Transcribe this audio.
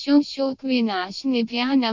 Shoshokwina Shnipyana